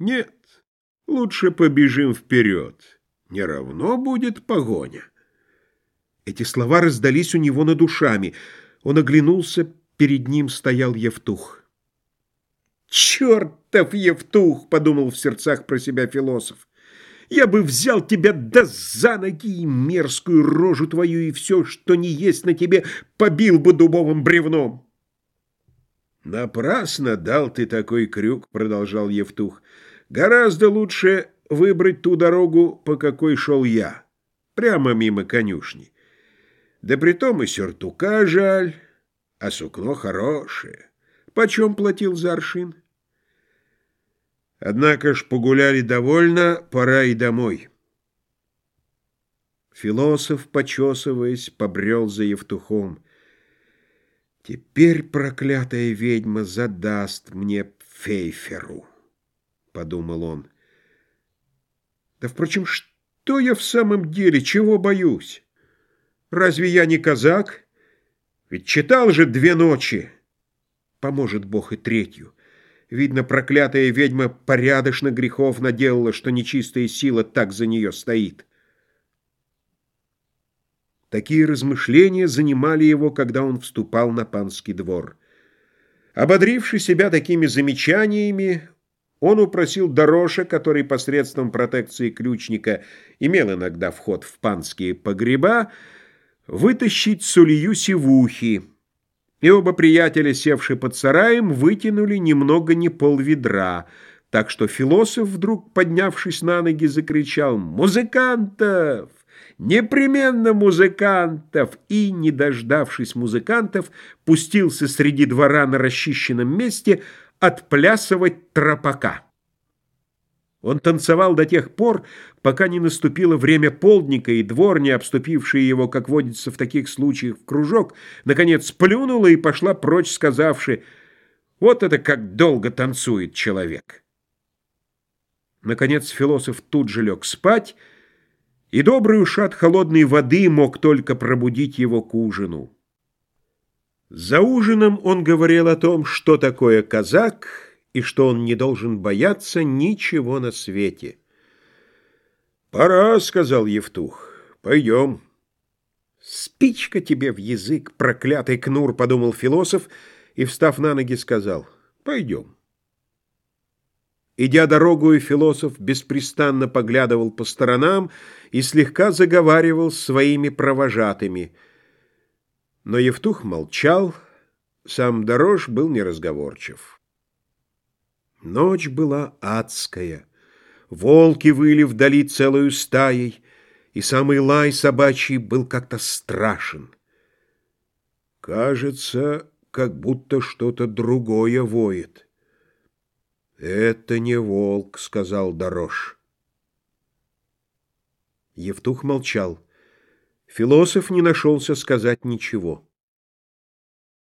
Нет, лучше побежим вперед. Не равно будет погоня. Эти слова раздались у него над душами. Он оглянулся, перед ним стоял Евтух. «Чертов Евтух!» — подумал в сердцах про себя философ. «Я бы взял тебя да за ноги и мерзкую рожу твою, и все, что не есть на тебе, побил бы дубовым бревном!» «Напрасно дал ты такой крюк», — продолжал Евтух. «Гораздо лучше выбрать ту дорогу, по какой шел я, прямо мимо конюшни. Да притом и сюртука жаль, а сукно хорошее. Почем платил за аршин?» Однако ж погуляли довольно, пора и домой. Философ, почесываясь, побрел за Евтухом. «Теперь проклятая ведьма задаст мне фейферу», — подумал он. «Да, впрочем, что я в самом деле, чего боюсь? Разве я не казак? Ведь читал же две ночи. Поможет Бог и третью». Видно, проклятая ведьма порядочно грехов наделала, что нечистая сила так за нее стоит. Такие размышления занимали его, когда он вступал на панский двор. Ободривший себя такими замечаниями, он упросил Дороша, который посредством протекции ключника имел иногда вход в панские погреба, вытащить сулью сивухи, и оба приятеля, севшие под сараем, вытянули немного не полведра, так что философ, вдруг поднявшись на ноги, закричал «Музыкантов! Непременно музыкантов!» и, не дождавшись музыкантов, пустился среди двора на расчищенном месте отплясывать тропака. Он танцевал до тех пор, пока не наступило время полдника, и дворня, обступившая его, как водится в таких случаях, в кружок, наконец плюнула и пошла прочь, сказавши «Вот это как долго танцует человек!» Наконец философ тут же лег спать, и добрый ушат холодной воды мог только пробудить его к ужину. За ужином он говорил о том, что такое казак — и что он не должен бояться ничего на свете. «Пора», — сказал Евтух, — «пойдем». «Спичка тебе в язык, проклятый кнур», — подумал философ, и, встав на ноги, сказал, «пойдем». Идя дорогу, философ беспрестанно поглядывал по сторонам и слегка заговаривал своими провожатыми. Но Евтух молчал, сам Дорож был неразговорчив. Ночь была адская. Волки выли вдали целую стаей, и самый лай собачий был как-то страшен. Кажется, как будто что-то другое воет. «Это не волк», — сказал Дорож. Евтух молчал. Философ не нашелся сказать ничего.